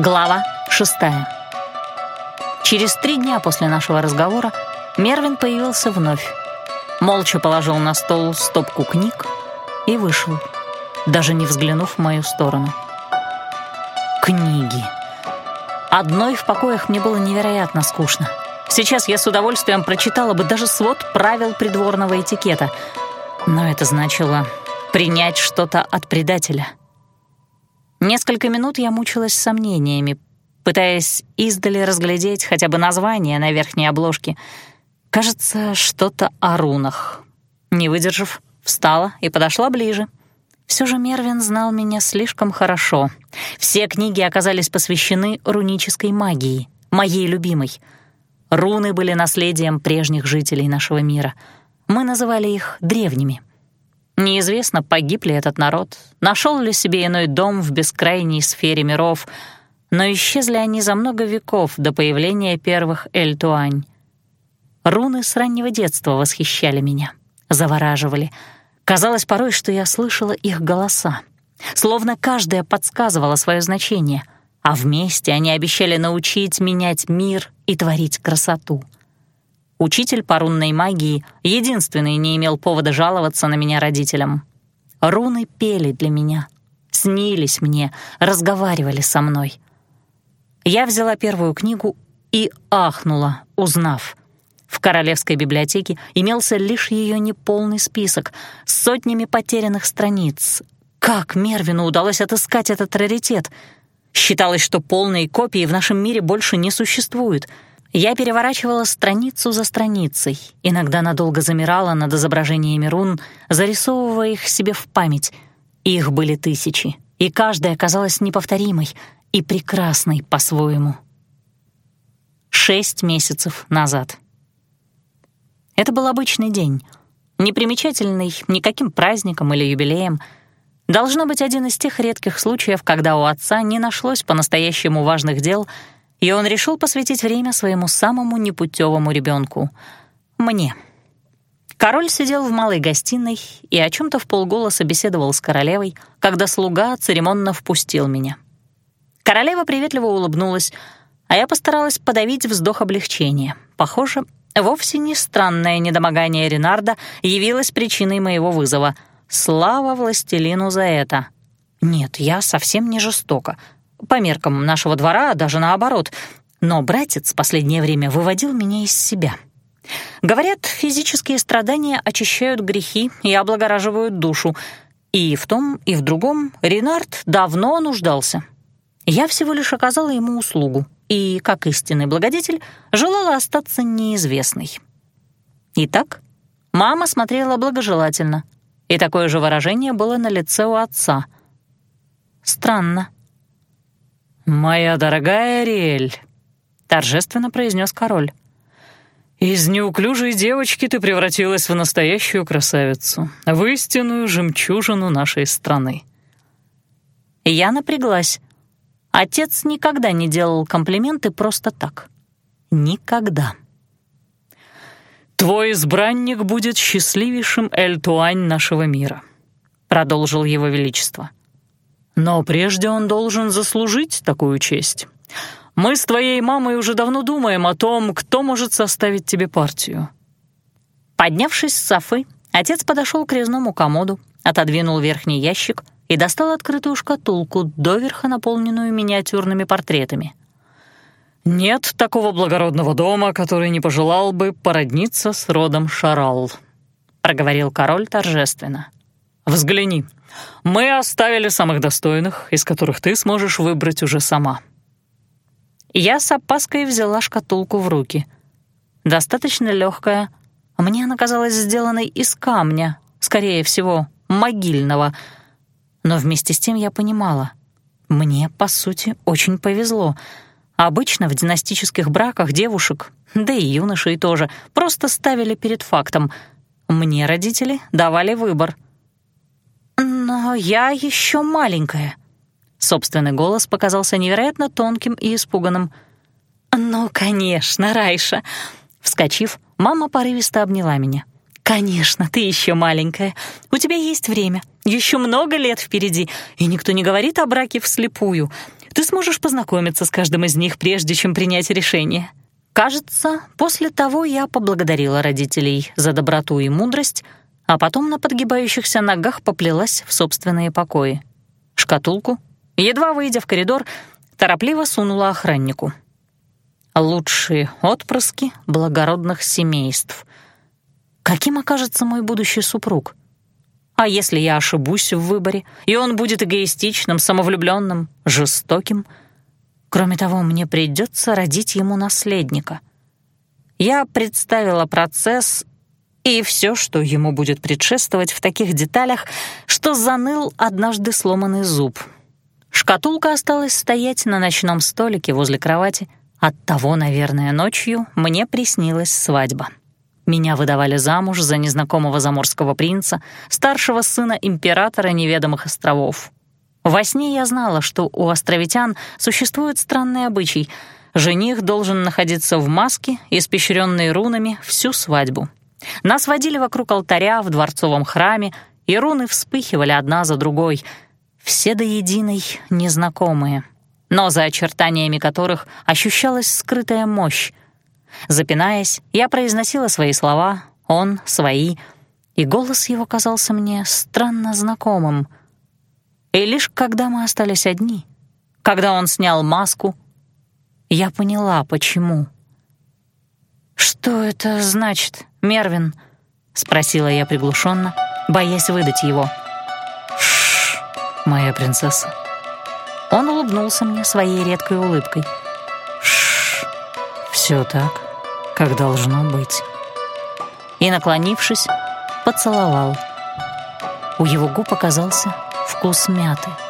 Глава шестая. Через три дня после нашего разговора Мервин появился вновь. Молча положил на стол стопку книг и вышел, даже не взглянув в мою сторону. Книги. Одной в покоях мне было невероятно скучно. Сейчас я с удовольствием прочитала бы даже свод правил придворного этикета, но это значило принять что-то от предателя — Несколько минут я мучилась сомнениями, пытаясь издали разглядеть хотя бы название на верхней обложке. Кажется, что-то о рунах. Не выдержав, встала и подошла ближе. Все же Мервин знал меня слишком хорошо. Все книги оказались посвящены рунической магии, моей любимой. Руны были наследием прежних жителей нашего мира. Мы называли их древними — Неизвестно, погиб ли этот народ, нашел ли себе иной дом в бескрайней сфере миров, но исчезли они за много веков до появления первых Эльтуань. Руны с раннего детства восхищали меня, завораживали. Казалось порой, что я слышала их голоса. Словно каждая подсказывала свое значение, а вместе они обещали научить менять мир и творить красоту — Учитель по рунной магии единственный не имел повода жаловаться на меня родителям. Руны пели для меня, снились мне, разговаривали со мной. Я взяла первую книгу и ахнула, узнав. В королевской библиотеке имелся лишь ее неполный список с сотнями потерянных страниц. Как Мервину удалось отыскать этот раритет? Считалось, что полные копии в нашем мире больше не существуют — я переворачивала страницу за страницей, иногда надолго замирала над изображениями рун, зарисовывая их себе в память. Их были тысячи, и каждая казалась неповторимой и прекрасной по-своему. Шесть месяцев назад. Это был обычный день, непримечательный никаким праздником или юбилеем. Должно быть один из тех редких случаев, когда у отца не нашлось по-настоящему важных дел — и он решил посвятить время своему самому непутевому ребенку — мне. Король сидел в малой гостиной и о чем то в полголоса беседовал с королевой, когда слуга церемонно впустил меня. Королева приветливо улыбнулась, а я постаралась подавить вздох облегчения. Похоже, вовсе не странное недомогание Ренарда явилось причиной моего вызова. Слава властелину за это. Нет, я совсем не жестока — по меркам нашего двора даже наоборот. Но братец в последнее время выводил меня из себя. Говорят, физические страдания очищают грехи и облагораживают душу. И в том, и в другом Ренард давно нуждался. Я всего лишь оказала ему услугу и, как истинный благодетель, желала остаться неизвестной. Итак, мама смотрела благожелательно, и такое же выражение было на лице у отца. Странно. «Моя дорогая Ариэль», — торжественно произнес король, «из неуклюжей девочки ты превратилась в настоящую красавицу, в истинную жемчужину нашей страны». Я напряглась. Отец никогда не делал комплименты просто так. Никогда. «Твой избранник будет счастливейшим Эль-Туань нашего мира», — продолжил его величество. Но прежде он должен заслужить такую честь. Мы с твоей мамой уже давно думаем о том, кто может составить тебе партию». Поднявшись с софы, отец подошел к резному комоду, отодвинул верхний ящик и достал открытую шкатулку, доверха наполненную миниатюрными портретами. «Нет такого благородного дома, который не пожелал бы породниться с родом Шарал», — проговорил король торжественно. «Взгляни, мы оставили самых достойных, из которых ты сможешь выбрать уже сама». Я с опаской взяла шкатулку в руки. Достаточно легкая. Мне она казалась сделанной из камня, скорее всего, могильного. Но вместе с тем я понимала. Мне, по сути, очень повезло. Обычно в династических браках девушек, да и юношей тоже, просто ставили перед фактом. Мне родители давали выбор — «Но я еще маленькая». Собственный голос показался невероятно тонким и испуганным. «Ну, конечно, Райша». Вскочив, мама порывисто обняла меня. «Конечно, ты еще маленькая. У тебя есть время. Еще много лет впереди, и никто не говорит о браке вслепую. Ты сможешь познакомиться с каждым из них, прежде чем принять решение. Кажется, после того я поблагодарила родителей за доброту и мудрость, а потом на подгибающихся ногах поплелась в собственные покои. Шкатулку, едва выйдя в коридор, торопливо сунула охраннику. Лучшие отпрыски благородных семейств. Каким окажется мой будущий супруг? А если я ошибусь в выборе, и он будет эгоистичным, самовлюбленным, жестоким? Кроме того, мне придется родить ему наследника. Я представила процесс и все, что ему будет предшествовать в таких деталях, что заныл однажды сломанный зуб. Шкатулка осталась стоять на ночном столике возле кровати. Оттого, наверное, ночью мне приснилась свадьба. Меня выдавали замуж за незнакомого заморского принца, старшего сына императора неведомых островов. Во сне я знала, что у островитян существует странный обычай. Жених должен находиться в маске, испещренной рунами, всю свадьбу. Нас водили вокруг алтаря в дворцовом храме, и руны вспыхивали одна за другой, все до единой незнакомые, но за очертаниями которых ощущалась скрытая мощь. Запинаясь, я произносила свои слова, он — свои, и голос его казался мне странно знакомым. И лишь когда мы остались одни, когда он снял маску, я поняла, почему. «Что это значит, Мервин?» — спросила я приглушенно, боясь выдать его. «Шш, моя принцесса». Он улыбнулся мне своей редкой улыбкой. «Шш, все так, как должно быть». И, наклонившись, поцеловал. У его губ оказался вкус мяты —